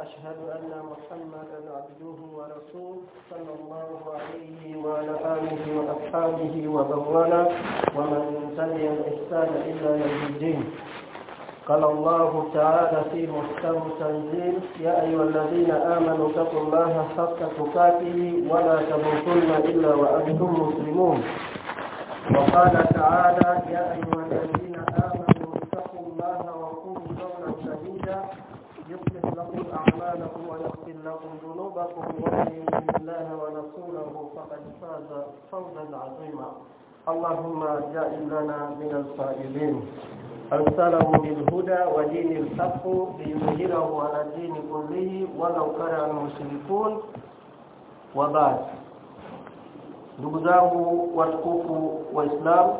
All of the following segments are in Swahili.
وأشهد أن محمدا عبده ورسوله صلى الله عليه وعلى آله وأصحابه ومن والاه ومن تبع الإحسان إلا يوم الدين. قال الله تعالى في محكم تنزيل يا أيها الذين آمنوا اتقوا الله حق تقاته ولا تموتن إلا وأنتم مسلمون. وقال تعالى يا أيها لكم ذنوبكم ومن يطع الله ورسوله فقد فاز فوزا عظيما اللهم اجعل لنا من الفائزين أرسله بالهدى ودين الحق ليظهره على الدين كله ولو كره المشركون وبعد ndugu zangu watukufu waislamu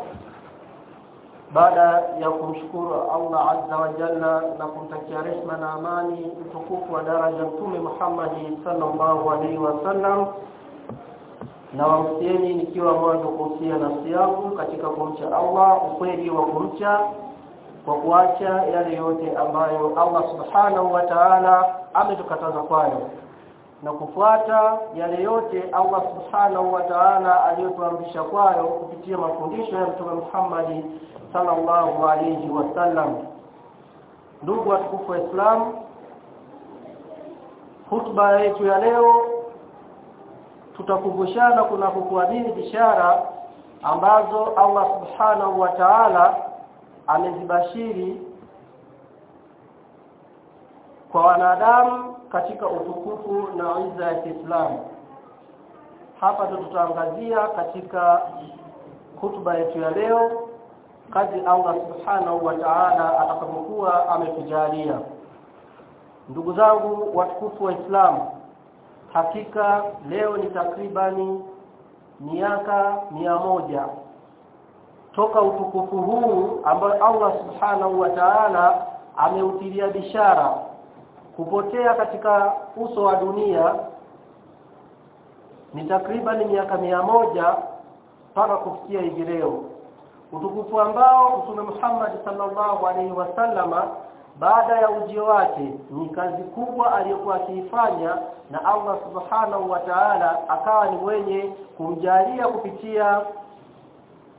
baada ya kumshukuru Allah azza wa jalla na kumtakia rehma na amani mtukufu wa daraja mtume Muhammad sallallahu alaihi wasallam na wamsieni nikiwa mwanzo kuhusia nafsi yangu katika kumcha Allah ukweli wa kumcha kwa kuacha yale yote ambayo Allah subhanahu wa ta'ala ametukataza kwayo na kufuata yale yote Allah subhanahu wa ta'ala aliyotuamrisha kwayo kupitia mafundisho ya Mtume Muhammad sallallahu alayhi wasallam ndugu watukufu wa Islam hutuba yetu ya leo tutakumbushana kuna kukuadili bishara ambazo Allah subhanahu wa ta'ala amezibashiri kwa wanadamu katika utukufu na iza ya Kiislamu. Hapa tutaangazia katika hutuba yetu ya leo kazi Allah subhanahu wa ta'ala atakapokuwa ametujalia. Ndugu zangu watukufu wa Islam hakika leo ni takribani miaka mia moja toka utukufu huu ambao Allah subhanahu wa ta'ala ameutilia bishara kupotea katika uso wa dunia ni takriban miaka mia moja mpaka kufikia hivi leo. Utukufu ambao Mtume Muhammad sallallahu alaihi wasallama baada ya ujio wake ni kazi kubwa aliyokuwa akiifanya na Allah subhanahu wa ta'ala akawa ni mwenye kumjalia kupitia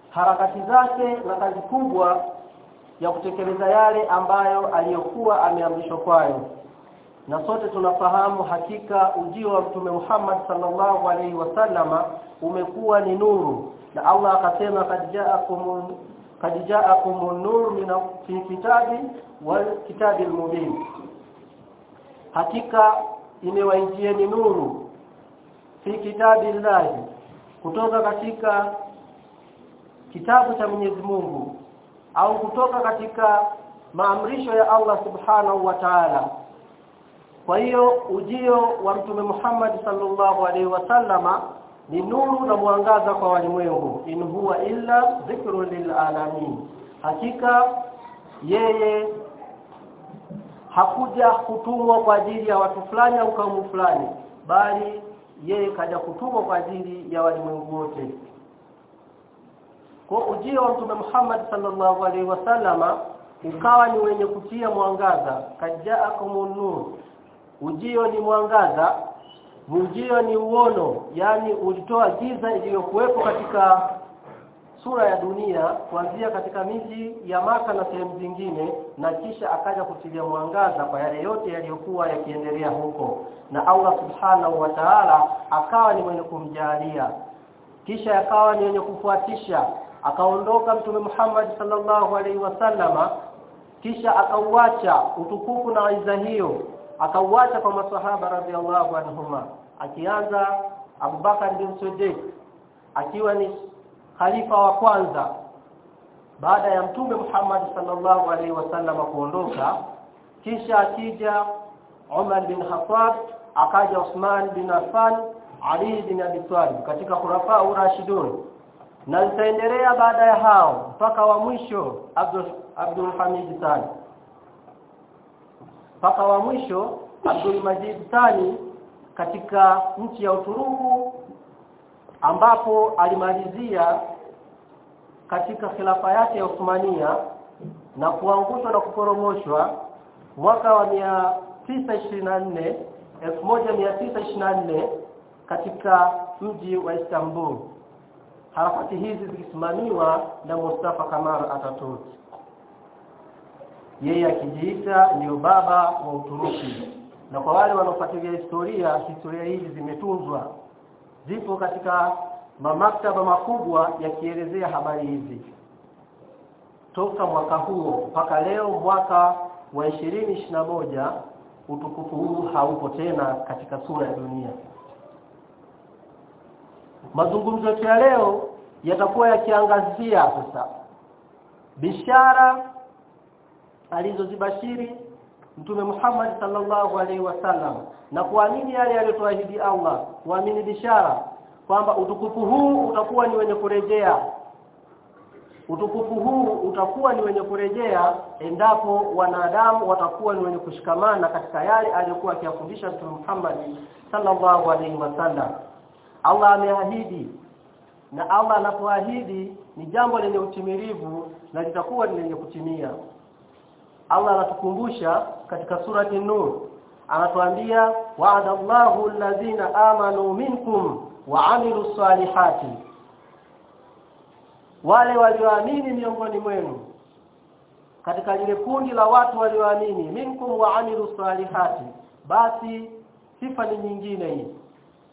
harakati zake na kazi kubwa ya kutekeleza yale ambayo aliyokuwa ameamrishwa kwayo na sote tunafahamu hakika ujio wa mtume Muhammad sallallahu alaihi wasallama umekuwa ni nuru. Na Allah akasema kad ja'akum kad ja'akum nur min fi kitabi wal kitabil mubin hakika imewaijieni nuru fi kitabillahi kutoka katika kitabu cha Mwenyezi Mungu au kutoka katika maamrisho ya Allah Subhanahu wa Ta'ala kwa hiyo ujio wa mtume Muhammad sallallahu alaihi wasallama ni nuru na mwangaza kwa walimwengu. In huwa illa dhikrun lil alamin. Hakika yeye hakuja kutumwa kwa ajili ya watu fulani au kaumu fulani bali yeye kaja kutumwa kwa ajili ya walimwengu wote. Kwa ujio wa mtume Muhammad sallallahu alaihi wasallama ukawa ni wenye kutia mwangaza. Kajaakumun nur ujio ni mwangaza ujio ni uono yani ulitoa giza iliyokuwepo katika sura ya dunia kuanzia katika miji ya maka na sehemu zingine na kisha akaja kutilia mwangaza kwa yale yote yaliyokuwa yakiendelea huko. Na Allah subhanahu wa ta'ala akawa ni mwenye kumjalia. Kisha akawa ni mwenye kufuatisha. Akaondoka mtume Muhammad sallallahu alaihi wasallama kisha akauacha utukufu na aiza hiyo akauacha kwa maswahaba radhiallahu anhuma. Akianza Abubakar bin Siddiq akiwa ni khalifa wa kwanza. Baada ya mtume Muhammad sallallahu alaihi wasallam kuondoka kisha akija Umar bin Khattab akaja Uthman bin Affan Ali bin Abi Talib katika khulafa urashidun na itaendelea baada ya hao mpaka wa mwisho Abdul Abdul Hamid Thani mpaka wa mwisho Abdul Majid Thani katika nchi ya Uturuku ambapo alimalizia katika khilafa yake ya Uthmania na kuangushwa na kuporomoshwa mwaka wa 924 1924 katika mji wa Istanbul. Harakati hizi zikisimamiwa na Mustafa Kamal Atatürk yeye akijiita ndio baba wa Uturuki. Na kwa wale wanaofuatilia historia historia hizi zimetunzwa. Zipo katika mamaktaba makubwa yakielezea habari hizi. Toka mwaka huo mpaka leo mwaka wa 2021 utukufu huu haupo tena katika sura ya dunia. Mazungumzo ya leo yatakuwa yakiangazia sasa bishara alizozibashiri Mtume Muhammad sallallahu alaihi wasallam na kuamini yale aliyotuahidi Allah kuamini bishara kwamba utukufu huu utakuwa ni wenye kurejea? Utukufu huu utakuwa ni wenye kurejea endapo wanadamu watakuwa ni wenye kushikamana katika yale aliyokuwa akiyafundisha Mtume Muhammad sallallahu alaihi wasallam. Allah ameahidi na Allah anapoahidi ni jambo lenye utimilivu na litakuwa ni lenye kutimia Allah anatukumbusha katika surati Nur anatuambia wa'ada Allahu alladhina amanu minkum wa 'amilus salihati wale walioamini miongoni mwenu. Katika lile kundi la watu walioamini minkum wa 'amilus salihati basi sifa ni nyingine hii.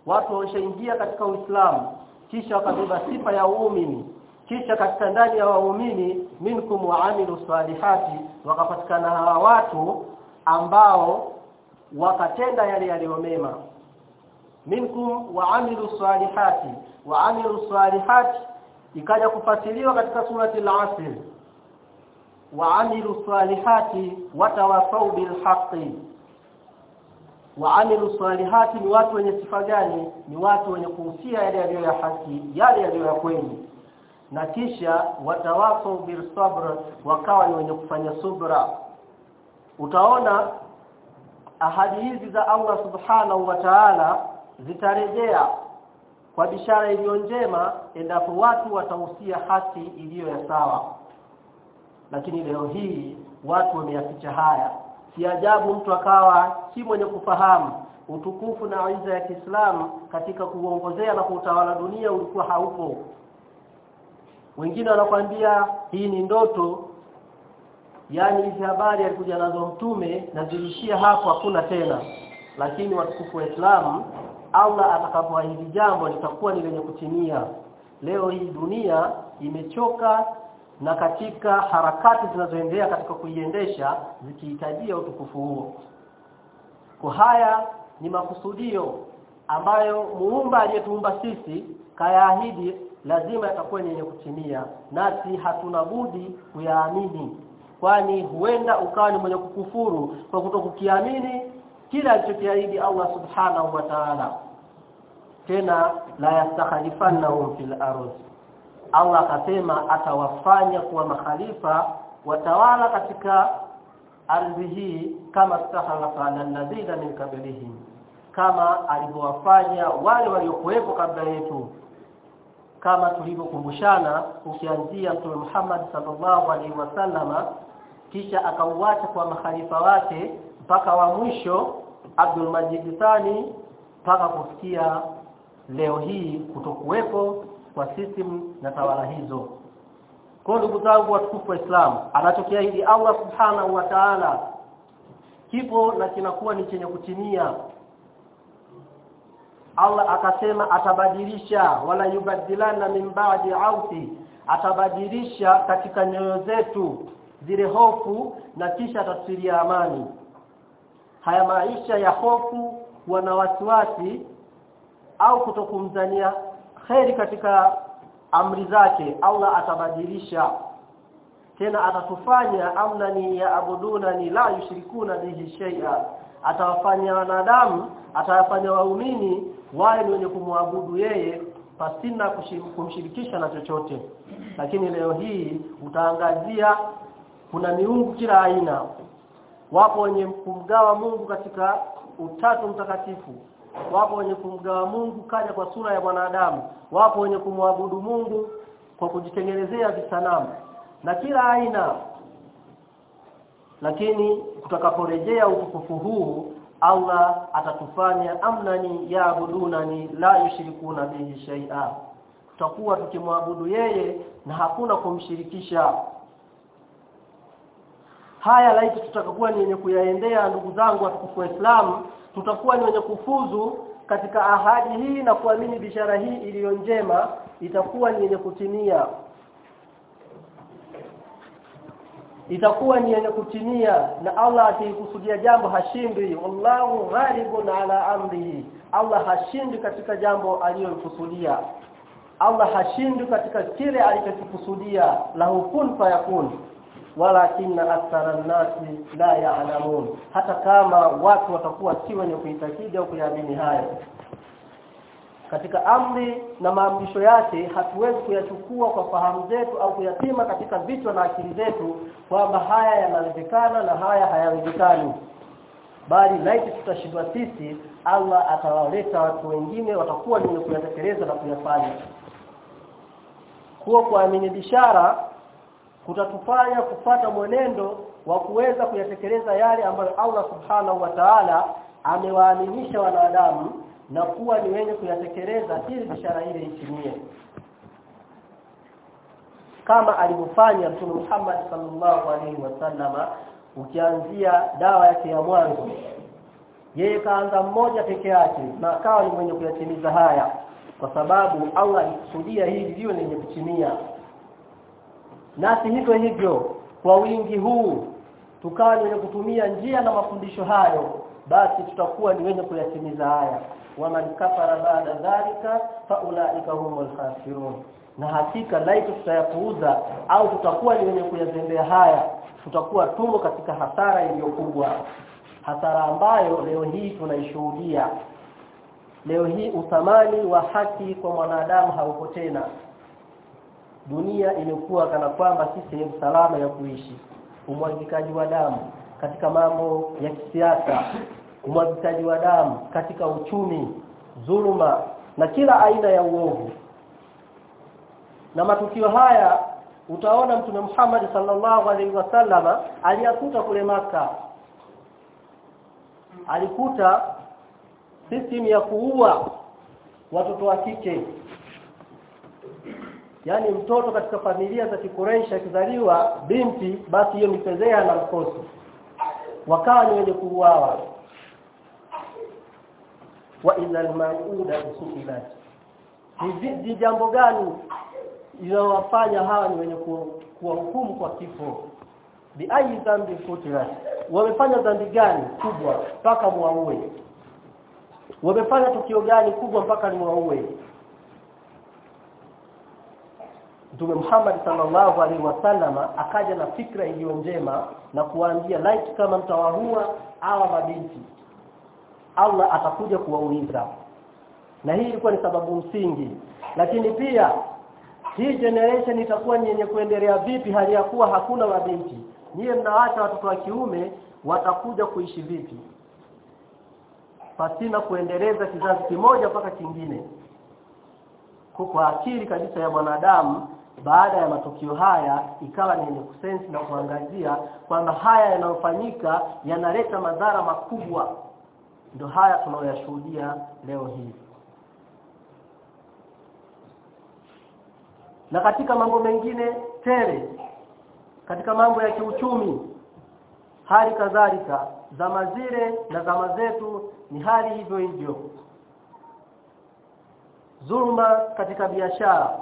Watu waishaingia katika Uislamu kisha wakabeba sifa ya uumini kisha katika ndani ya waumini minkum waamilu salihati wakapatikana hawa watu ambao wakatenda yale yaliyo mema. Minkum waamilu salihati wa amilu salihati ikaja kufasiliwa katika surati al-asr. Wa amilu salihati watawasau bil haqqi wa amilu salihati ni watu wenye sifa gani? Ni watu wenye kuhusia yale yaliyo ya haki yale yaliyo ya kweli na kisha watawasau bil sabr wakawa ni wenye kufanya subra. Utaona ahadi hizi za Allah subhanahu wa ta'ala zitarejea kwa bishara iliyo njema endapo watu watahusia haki iliyo ya sawa. Lakini leo hii watu wameyaficha haya. Si ajabu mtu akawa si mwenye kufahamu utukufu na aiza ya Kiislamu katika kuongozea na kuutawala dunia ulikuwa haupo wengine wanakwambia hii ni ndoto. Yani hizi habari alikuja nazo mtume na zilishia hapo hakuna tena. Lakini watukufu wa Islam Allah atakapoahidi jambo litakuwa ni lenye kutimia. Leo hii dunia imechoka na katika harakati zinazoendelea katika kuiendesha zikihitajia utukufu huo. Kwa haya ni makusudio ambayo muumba aliyetuumba sisi kayaahidi lazima yatakuwa ni yenye kutimia nasi hatuna budi kuyaamini kwani huenda ukawa ni mwenye kukufuru kwa kutokukiamini kila alichokiahidi Allah subhanahu wa ta'ala. Tena la yastakhlifannahum fil ardh Allah akasema atawafanya kuwa makhalifa watawala katika ardhi hii kama stakhlafa alladhina min kabilihim kama alivyowafanya wale waliokuwepo kabla yetu kama tulivyokumbushana ukianzia Mtume Muhammad sallallahu alaihi wasallama kisha akauacha kwa makhalifa wake mpaka wa mwisho Abdul Majid Thani mpaka kufikia leo hii kutokuwepo kwa system na tawala hizo. Kwa ndugu zangu watukufu wa Islam anachokiahidi Allah subhanahu wa ta'ala kipo na kinakuwa ni chenye kutimia Allah akasema atabadilisha wala yubadilana min ba'di auti atabadilisha katika nyoyo zetu zile hofu na kisha atatulia amani. Haya maisha ya hofu wana wasiwasi au kutokumzania kheri katika amri zake Allah atabadilisha. Tena atatufanya amna ni ya abuduna ni la yushrikuna bihi shay'a. Atawafanya wanadamu atawafanya waumini wale ni wenye kumwabudu yeye pasina kumshirikisha na chochote. Lakini leo hii utaangazia kuna miungu kila aina. Wapo wenye kumgawa Mungu katika utatu mtakatifu. Wapo wenye kumgawa Mungu kaja kwa sura ya mwanadamu. Wapo wenye kumwabudu Mungu kwa kujitengenezea visanamu. Na kila aina. Lakini tutakaporejea utukufu huu Allah atatufanya amnani yaabudunani la yushirikuna bihi shay'a. Tutakuwa tukimwabudu yeye na hakuna kumshirikisha. Haya laiti tutakakuwa ni wenye kuyaendea ndugu zangu wa Waislamu tutakuwa ni wenye kufuzu katika ahadi hii na kuamini bishara hii iliyo njema itakuwa ni yenye kutimia itakuwa ni yenye kutimia na Allah akikusudia jambo hashindwi. Wallahu ghalibun ala amrihi Allah hashindi katika jambo aliyokusudia Allah hashindi katika kile alichokikusudia. Lahu kun fayakun. Walakinna akthara an-nasi la ya'lamun. Hata kama watu watakuwa si wenye kuitakidi au kuyaamini hayo katika amri na maamrisho yake hatuwezi kuyachukua kwa fahamu zetu au kuyapima katika vichwa na akili zetu kwamba haya yanawezekana na haya hayawezekani. Bali laiti tutashindwa sisi Allah atawaleta watu wengine watakuwa ni kuyatekeleza na kuyafanya. Kuwa kuamini bishara kutatufanya kupata mwenendo wa kuweza kuyatekeleza yale ambayo Allah subhanahu wa ta'ala amewaaminisha wanadamu na kuwa ni wenye kuyatekeleza ili bishara ile itimie. Kama alivyofanya Mtume Muhammad sallallahu alaihi wasallama ukianzia dawa yake ya mwanzo yeye kaanza mmoja peke yake na akawa ni mwenye kuyatimiza haya kwa sababu Allah alikusudia hili liwe lenye kutimia. Nasi hivyo hivyo kwa wingi huu tukawa ni wenye kutumia njia na mafundisho hayo basi tutakuwa ni wenye kuyatimiza haya waman kafara ba'da dhalika fa ulaika humul khasirun. Na hakika laiti tutayapuuza au tutakuwa ni wenye kuyazembea haya tutakuwa tumo katika hasara iliyokubwa. Hasara ambayo leo hii tunaishuhudia. Leo hii uthamani wa haki kwa mwanadamu hauko tena. Dunia imekuwa kana kwamba si sehemu salama ya kuishi. Umwagikaji wa damu katika mambo ya kisiasa umwagikaji wa damu katika uchumi dhuluma na kila aina ya uovu. Na matukio haya utaona mtume Muhammad sallallahu alaihi wasallama aliyakuta kule maka alikuta system ya kuua watoto wa kike. Yani mtoto katika familia za kikureisha akizaliwa binti basi hiyo mipezea na mkosi. Wakawa ni wenye kuuawa wa idha al-mauda ni jambo gani linawafanya hawa ni wenye kuwahukumu kwa kifo? Bi ayi dhambi kutilat wamefanya dhambi gani kubwa mpaka muaue wamefanya tukio gani kubwa mpaka muaue Mtume Muhammad sallallahu alaihi wasallama akaja na fikra iliyo njema na kuwaambia like kama mtawahua hawa mabinti Allah atakuja kuwauliza. Na hii ilikuwa ni sababu msingi. Lakini pia hii generation itakuwa ni yenye kuendelea vipi hali ya kuwa hakuna mabinti? Nyie mnaacha watoto wa kiume watakuja kuishi vipi? Pasina kuendeleza kizazi kimoja mpaka kingine. Kwa akili kabisa ya mwanadamu baada ya matukio haya ikawa ni yenye kusensi na kuangazia kwamba haya yanayofanyika yanaleta madhara makubwa ndio haya tunaoyashuhudia leo hii. Na katika mambo mengine tele katika mambo ya kiuchumi hali kadhalika zama zile na zama zetu ni hali hivyo hivyo. Dhulma katika biashara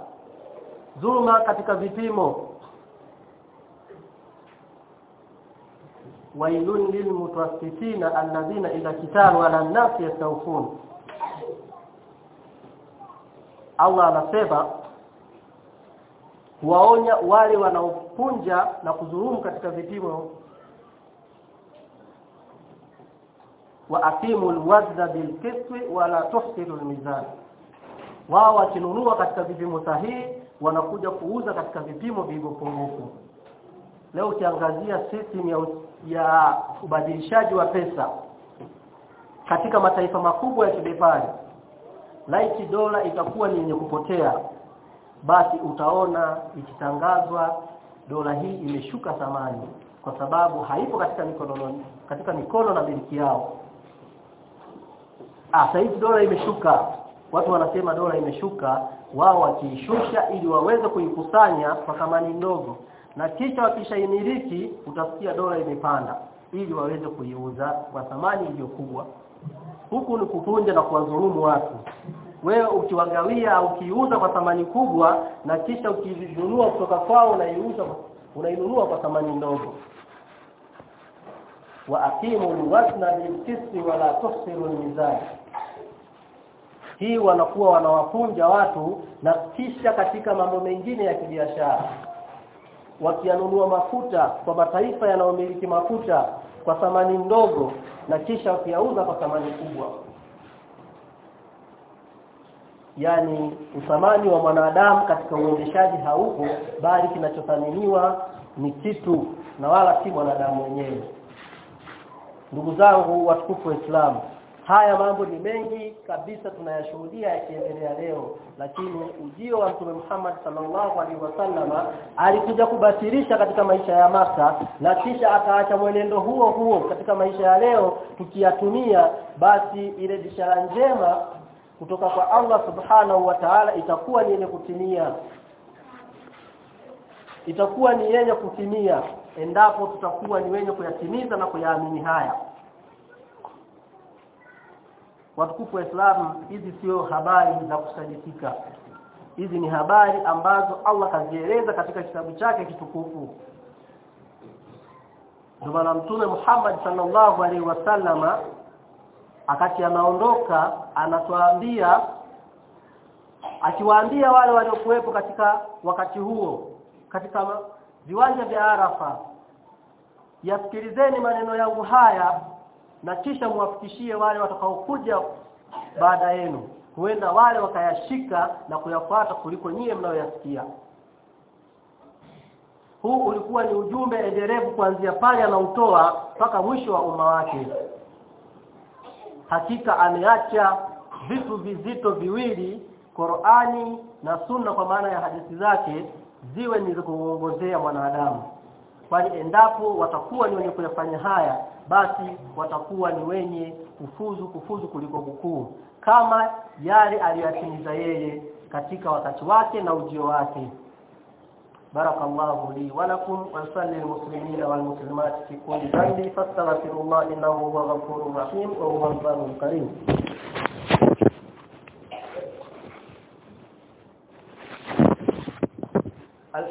dhulma katika vipimo wailun lilmutaffifina alladhina idha kitalu ala an-nasi yastawfun. Allah anasema waonya wale wanaopunja na kudhulumu katika vipimo. Wa aqimu alwazna bilqisti wala tuhsiru almizan. Wao wakinunua katika vipimo sahihi wanakuja kuuza katika vipimo vilivyopungufu leo ukiangazia system ya, ya ubadilishaji wa pesa katika mataifa makubwa ya kibepari laiti dola itakuwa ni yenye kupotea basi utaona ikitangazwa dola hii imeshuka thamani kwa sababu haipo katika mikono katika mikono na biliki yao. Ah sasa dola imeshuka. Watu wanasema dola imeshuka wao wakiishusha ili waweze kuikusanya kwa thamani ndogo na kisha wakishaimiliki utasikia dola imepanda ili waweze kuiuza kwa thamani iliyo kubwa. Huku ni kupunja na kuwadhulumu watu. Wewe ukiwagawia ukiuza kwa thamani kubwa na kisha ukinunua kutoka kwao unaiuza unainunua kwa thamani ndogo. Wa aqimu alwazna bilqisti wala tusiru almizan. Hii wanakuwa wanawafunja watu na kisha katika mambo mengine ya kibiashara wakianunua mafuta kwa mataifa yanayomiliki mafuta kwa thamani ndogo na kisha wakiyauza kwa thamani kubwa. Yani uthamani wa mwanadamu katika uendeshaji hauko bali kinachothaminiwa ni kitu na wala si mwanadamu mwenyewe. Ndugu zangu watukufu waislamu haya mambo ni mengi kabisa tunayashuhudia yakiendelea leo lakini ujio wa mtume Muhammad sallallahu alaihi wasallama alikuja kubatilisha katika maisha ya maka na kisha akaacha mwenendo huo huo katika maisha ya leo tukiyatumia basi ile bishara njema kutoka kwa Allah subhanahu wa ta'ala itakuwa ni yenye kutimia. Itakuwa ni yenye kutimia endapo tutakuwa ni wenye kuyatimiza na kuyaamini haya watukufu wa Islam hizi sio habari za kusadikika. Hizi ni habari ambazo Allah kazieleza katika kitabu chake kitukufu. Ndio mtume Muhammad sallallahu alaihi wasallama akati anaondoka anatuambia akiwaambia wale waliokuwepo katika wakati huo katika viwanja vya Arafa yasikilizeni maneno yangu haya na kisha muwafikishie wale watakaokuja baada yenu huenda wale wakayashika na kuyafuata kuliko nyie mnayoyasikia. Huu ulikuwa ni ujumbe endelevu kuanzia pale anautoa mpaka mwisho wa umma wake. Hakika ameacha vitu vizito viwili Qur'ani na Sunna kwa maana ya hadithi zake ziwe ni kuongozea mwanadamu. Kwani endapo watakuwa ni wenye kuyafanya haya basi watakuwa ni wenye kufuzu kufuzu kuliko kukuu kama yale aliyotimiza yeye katika wakati wake na ujio wake. Barakallahu li wa lakum wa salli almuslimina wal muslimat fi kulli dhanbi fastaghfirullah innahu huwa ghafurur rahim wa huwa al karim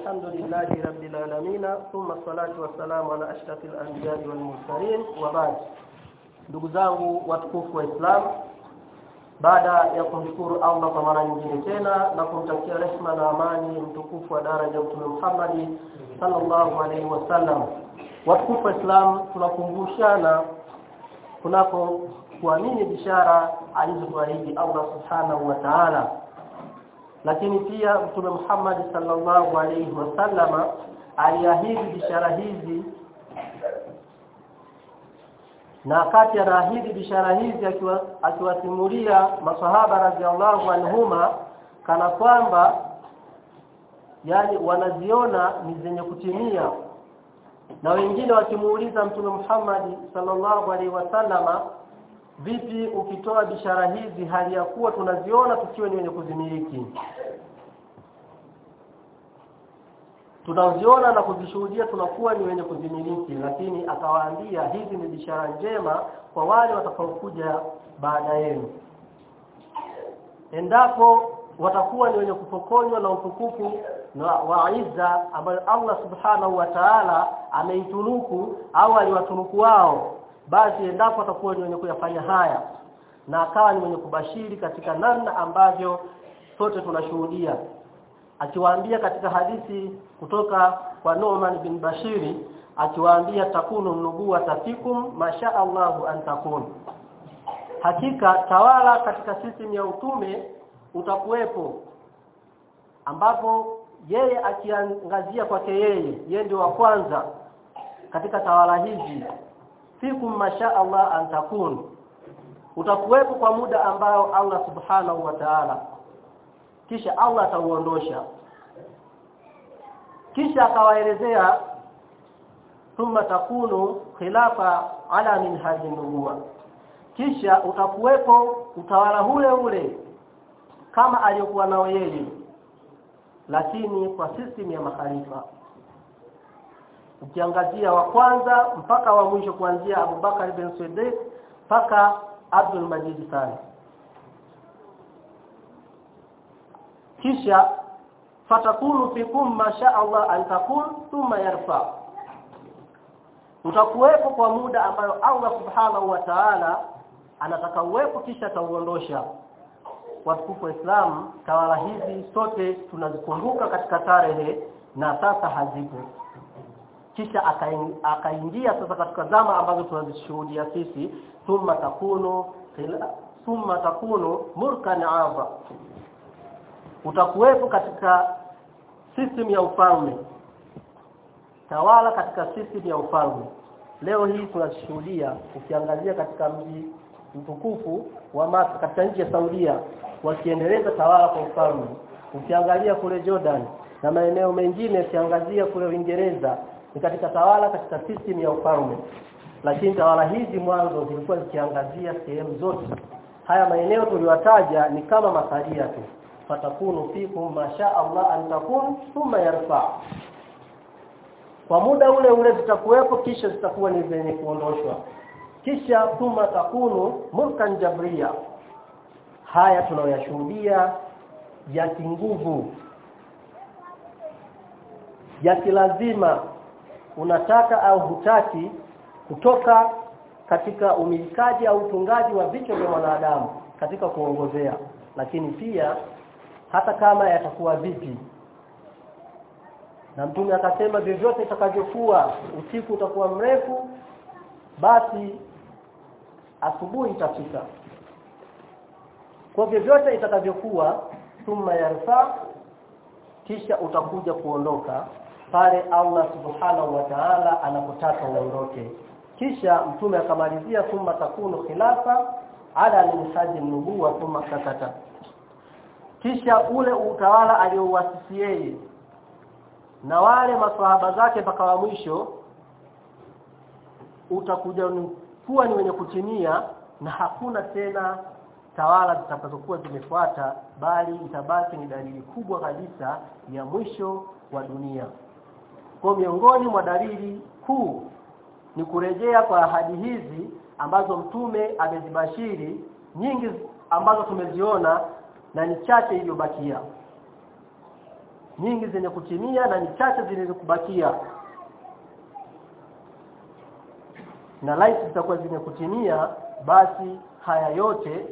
الحمد لله رب العالمين ثم الصلاة والسلام على أشرف الأنبياء والمرسلين وبعد ndugu zangu watukufu wa Islam baada ya kumshukuru Allah kwa mara nyingine tena na kumtakia rehema na amani mtukufu wa daraja Mtume Muhammad sallallahu alaihi wasallam watukufu wa Islam tunakumbushana kunako kuamini bishara alizotuahidi Allah subhanahu wa ta'ala lakini pia mtume Muhammad sallallahu alaihi wasallama aliahidi bishara hizi. Na wakati anaahidi bishara hizi akiwasimulia maswahaba radhiallahu anhuma kana kwamba yani wanaziona ni zenye kutimia. Na wengine wakimuuliza mtume Muhammad sallallahu alaihi wasallama vipi ukitoa bishara hizi hali ya kuwa tunaziona tukiwa ni wenye kuzimiliki? Tunaziona na kuzishuhudia tunakuwa ni wenye kuzimiliki lakini akawaambia hizi ni bishara njema kwa wale watakaokuja baada yenu. Endapo watakuwa ni wenye kupokonywa na utukufu na waiza ambayo Allah subhanahu wa ta'ala ameitunuku au aliwatunuku wao basi endapo atakuwa ni mwenye kuyafanya haya na akawa ni mwenye kubashiri katika namna ambavyo sote tunashuhudia akiwaambia katika hadithi kutoka kwa Nu'man bin Bashiri akiwaambia takunu nubuwa tafikum masha Allahu an takun. Hakika tawala katika system ya utume utakuwepo ambapo yeye akiangazia kwake yeye yeye ndio wa kwanza katika tawala hizi fikum masha Allah antakun utakuwepo kwa muda ambao Allah subhanahu wa ta'ala. Kisha Allah atauondosha. Kisha akawaelezea thumma takunu khilafa ala minhaji nubuwa. Kisha utakuwepo utawala ule ule kama aliyokuwa nao yeye lakini kwa system ya makhalifa ukiangazia wa kwanza mpaka wa mwisho kuanzia Abu Bakar bin Siddiq mpaka Abdul Majid Sani kisha fatakunu fikum ma sha Allah an takun thumma yarfa. Utakuwepo kwa muda ambayo Allah subhanahu wa ta'ala anataka uwepo kisha atauondosha. Watukufu wa Islam tawala hizi sote tunazikumbuka katika tarehe na sasa hazipo kisha akaingia sasa katika zama ambazo tunazishuhudia sisi thumma takunu thumma takunu mulkan aba utakuwepo katika system ya ufalme. Tawala katika system ya ufalme. Leo hii tunashuhudia ukiangalia katika mji mtukufu wa Maka katika nchi ya Saudia wakiendeleza tawala kwa ufalme. Ukiangalia kule Jordan na maeneo mengine ukiangazia kule Uingereza ni katika tawala katika system ya ufalme. Lakini tawala hizi mwanzo zilikuwa zikiangazia sehemu zote. Haya maeneo tuliwataja ni kama masalia tu. Fatakunu fikum masha Allah an takun thumma yarfa. Kwa muda ule ule zitakuwepo kisha zitakuwa ni zenye kuondoshwa. Kisha thumma takunu mulkan jabria haya tunayoyashuhudia ya kinguvu ya kilazima unataka au hutaki kutoka katika umilikaji au utungaji wa vichwa vya mwanadamu katika kuongozea. Lakini pia hata kama yatakuwa vipi na mtume akasema vyovyote itakavyokuwa usiku utakuwa mrefu basi asubuhi itafika. Kwa vyovyote itakavyokuwa thumma yarfa kisha utakuja kuondoka pale Allah subhanahu wa ta'ala anapotaka uondoke. Kisha mtume akamalizia thumma takunu khilafa ala minhaji nubuwa thumma sakata. Kisha ule utawala aliouasisi yeye na wale maswahaba zake mpaka wa mwisho utakuja kuwa ni wenye kutimia na hakuna tena tawala zitakazokuwa zimefuata bali itabaki ni dalili kubwa kabisa ya mwisho wa dunia kwa miongoni mwa dalili kuu ni kurejea kwa ahadi hizi ambazo mtume amezibashiri nyingi ambazo tumeziona na ni chache iliyobakia. Nyingi zenye kutimia na ni chache zilizokubakia na laiti zitakuwa zenye kutimia basi haya yote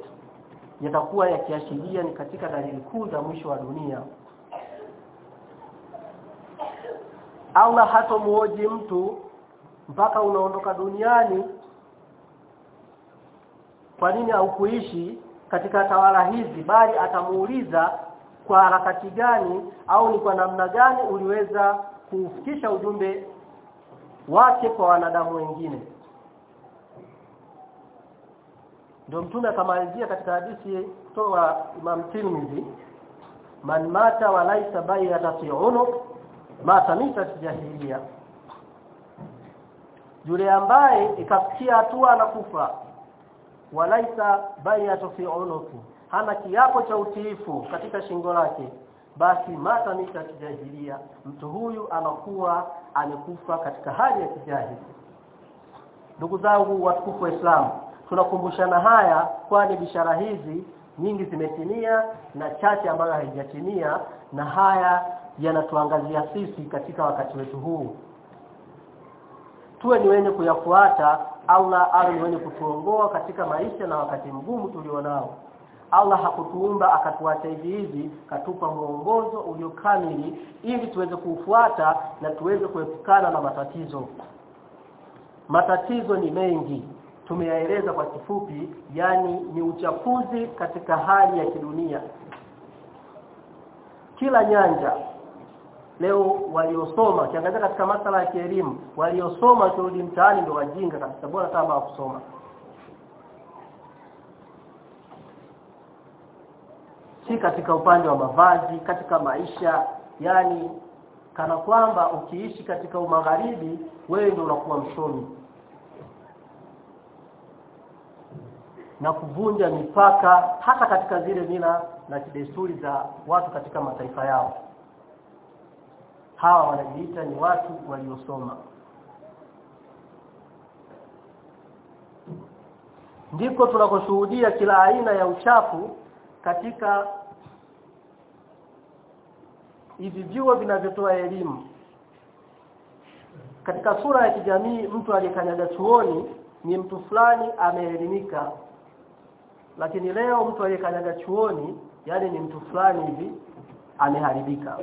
yatakuwa yakiashiria ni katika dalili kuu za mwisho wa dunia Allah hatomuoji mtu mpaka unaondoka duniani. Kwa nini haukuishi katika tawala hizi? Bali atamuuliza kwa harakati gani au ni kwa namna gani uliweza kufikisha ujumbe wake kwa wanadamu wengine. Ndio mtume akamalizia katika hadithi kutoka Imam Tirmidhi man mata wa laisa bayata fi mata mita jahiliya yule ambaye ikafikia hatua anakufa walaisa bayatu fi unuki hana kiapo cha utiifu katika shingo lake basi mata mita kijahilia mtu huyu anakuwa amekufa katika hali ya kijahili. Ndugu zangu watukufu wa Islam tunakumbushana haya kwani bishara hizi nyingi zimetimia na chache ambayo haijatimia na haya yanatuangazia sisi katika wakati wetu huu. Tuwe ni wenye kuyafuata Allah awe ni wenye kutuongoa katika maisha na wakati mgumu tulionao Allah hakutuumba akatuacha hivi hivi katupa mwongozo uliokamili ili tuweze kuufuata na tuweze kuepukana na matatizo. Matatizo ni mengi tumeyaeleza kwa kifupi yani ni uchafuzi katika hali ya kidunia. Kila nyanja leo waliosoma kiangalia katika masala ya kielimu waliosoma kurudi mtaani ndio wajinga kabisa. Bora kama kusoma si katika upande wa mavazi katika maisha yani kana kwamba ukiishi katika umagharibi wewe ndio unakuwa msomi. Na kuvunja mipaka hata katika zile mila na desturi za watu katika mataifa yao hawa wanajiita ni watu waliosoma. Ndiko tunakoshuhudia kila aina ya uchafu katika hivi vyuo vinavyotoa elimu. Katika sura ya kijamii mtu aliyekanyaga chuoni ni mtu fulani ameelimika. Lakini leo mtu aliyekanyaga chuoni yani ni mtu fulani hivi ameharibika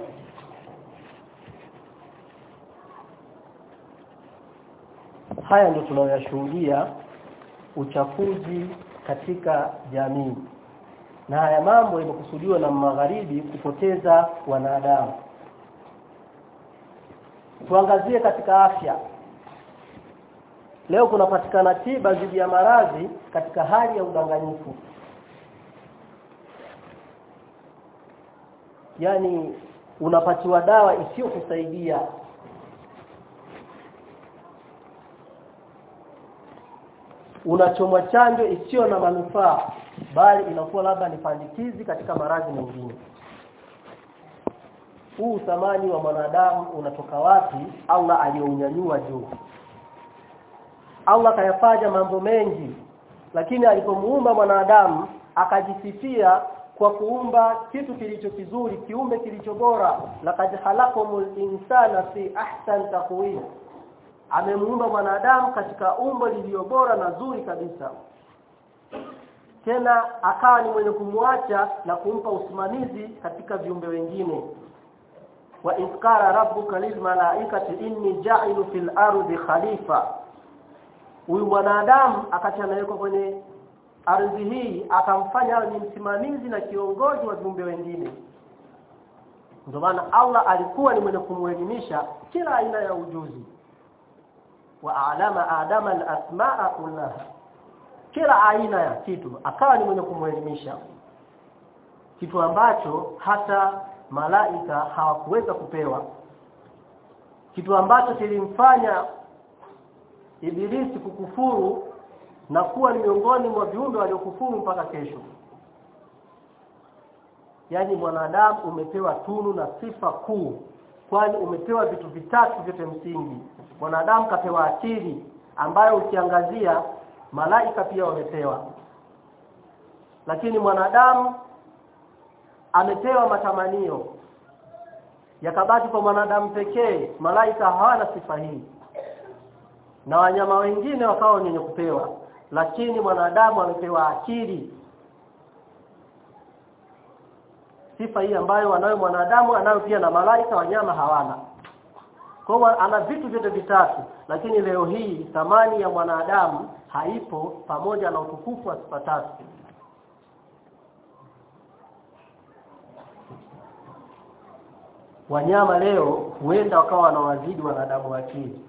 haya ndio tunayoyashuhudia uchafuzi katika jamii. Na haya mambo yamekusudiwa na magharibi kupoteza wanadamu. Tuangazie katika afya. Leo kunapatikana tiba dhidi ya maradhi katika hali ya udanganyifu. Yani unapatiwa dawa isiyokusaidia unachomwa chanjo isiyo na manufaa bali inakuwa labda ni pandikizi katika maradhi mengine. Huu thamani wa mwanadamu unatoka wapi? Allah aliyounyanyua juu. Allah kayafanya mambo mengi lakini alipomuumba mwanadamu akajisifia kwa kuumba kitu kilicho kizuri kiumbe kilicho bora. Laqad khalaqamul insana fi ahsan taqwim amemuumba mwanadamu katika umbo lililo bora na zuri kabisa. Tena akawa ni mwenye kumwacha na kumpa usimamizi katika viumbe wengine. Wa iskara rabbuka lilmalaikati inni ja'ilu fil ardi khalifa. Huyu mwanadamu akati anawekwa kwenye ardhi hii akamfanya ni msimamizi na kiongozi wa viumbe wengine. Ndio maana Allah alikuwa ni mwenye kumwelimisha kila aina ya ujuzi wa alama adama al-asmaa kullaha kila aina ya kitu akawa ni mwenye kumwelimisha. Kitu ambacho hata malaika hawakuweza kupewa. Kitu ambacho kilimfanya ibilisi kukufuru na kuwa ni miongoni mwa viumbe waliokufuru mpaka kesho. Yaani mwanadamu umepewa tunu na sifa kuu kwani umepewa vitu vitatu vyote msingi. Mwanadamu kapewa akili ambayo ukiangazia malaika pia wamepewa. Lakini mwanadamu amepewa matamanio. Yakabaki kwa mwanadamu pekee malaika hawana sifa hii. Na wanyama wengine wakawa wenye kupewa. Lakini mwanadamu amepewa akili sifa hii ambayo wanayo mwanadamu anayo pia na malaika wanyama hawana. Kwa ana vitu vyote vitatu lakini leo hii thamani ya mwanadamu haipo pamoja na utukufu wa sifa tatu. Wanyama leo huenda wakawa wanawazidi wanadamu akili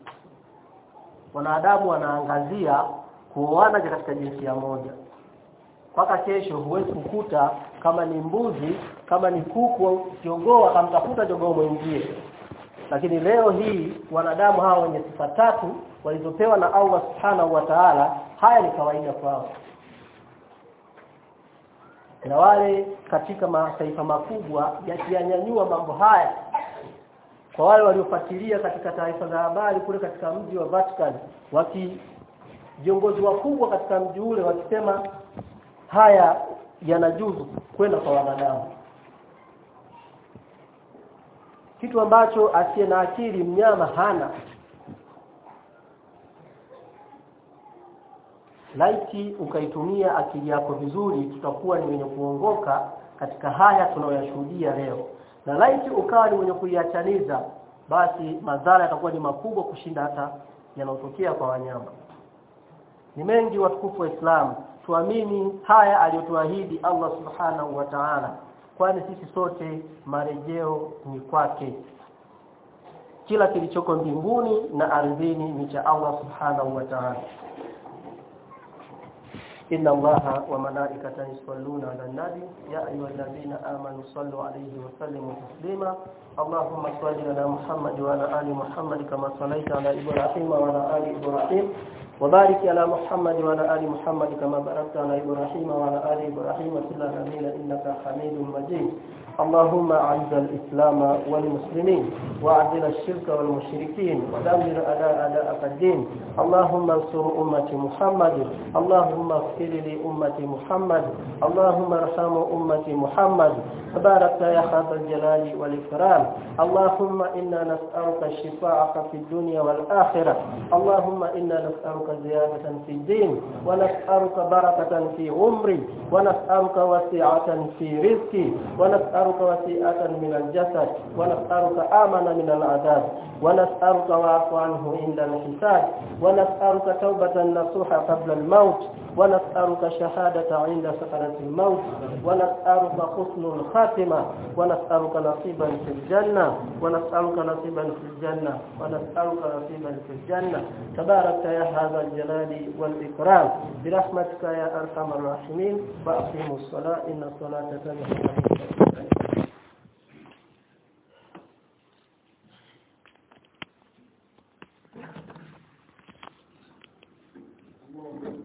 wanadamu wanaangazia kuoana katika jinsia moja. Mpaka kesho huwezi kukuta kama ni mbuzi kama ni kuku jogoo akamtafuta jogoo mwenzie lakini leo hii wanadamu hawa wenye sifa tatu walizopewa na Allah subhanahu wa ta'ala haya ni kawaida kwao. Na wale katika mataifa makubwa yakiyanyanyua mambo haya. Kwa wale waliofuatilia katika taarifa za habari kule katika mji wa Vatican waki viongozi wakubwa katika mji ule wakisema haya yanajuzu kwenda kwa wanadamu kitu ambacho asiye na akili mnyama hana. Laiti ukaitumia akili yako vizuri tutakuwa ni wenye kuongoka katika haya tunayoyashuhudia leo. Na laiti ukawa ni mwenye kuiachaniza basi madhara yatakuwa ni makubwa kushinda hata yanayotokea kwa wanyama. Ni mengi watukufu wa Islam tuamini haya aliyotuahidi Allah subhanahu wa ta'ala kwani sisi sote marejeo ni kwake kila kilichoko mbinguni na ardhini ni cha Allah subhanahu wa ta'ala إن الله وملائكته يصلون على النبي يا أيها الذين آمنوا صلوا عليه وسلموا تسليما اللهم صل على محمد وعلى آل محمد كما صليت على إبراهيم وعلى آل إبراهيم وبارك على محمد وعلى آل محمد كما باركت على إبراهيم وعلى آل إبراهيم في العالمين إنك حميد مجيد. اللهم أعز الإسلام والمسلمين وأعدل الشرك والمشركين ودمر أداء الدين. اللهم انصر أمة محمد. اللهم اغفر لأمة محمد. اللهم ارحم أمة محمد. تبارك يا خاف الجلال والإكرام. اللهم إنا نسألك الشفاعة في الدنيا والآخرة. اللهم إنا نسألك زيادة في الدين. ونسألك بركة في عمري. ونسألك وسعة في رزقي. ونسألك وسيئة من الجسد ونسألك آمن من العذاب ونسألك وعفو عنه عند الحساب ونسألك توبة نصوحة قبل الموت ونسألك شهادة عند سفرة الموت ونسألك حسن الخاتمة ونسألك نصيبا في الجنة ونسألك نصيبا في الجنة ونسألك نصيبا في الجنة. تبارك يا هذا الجلال والإكرام. برحمتك يا أرحم الراحمين. وأقيموا الصلاة إن الصلاة تنهي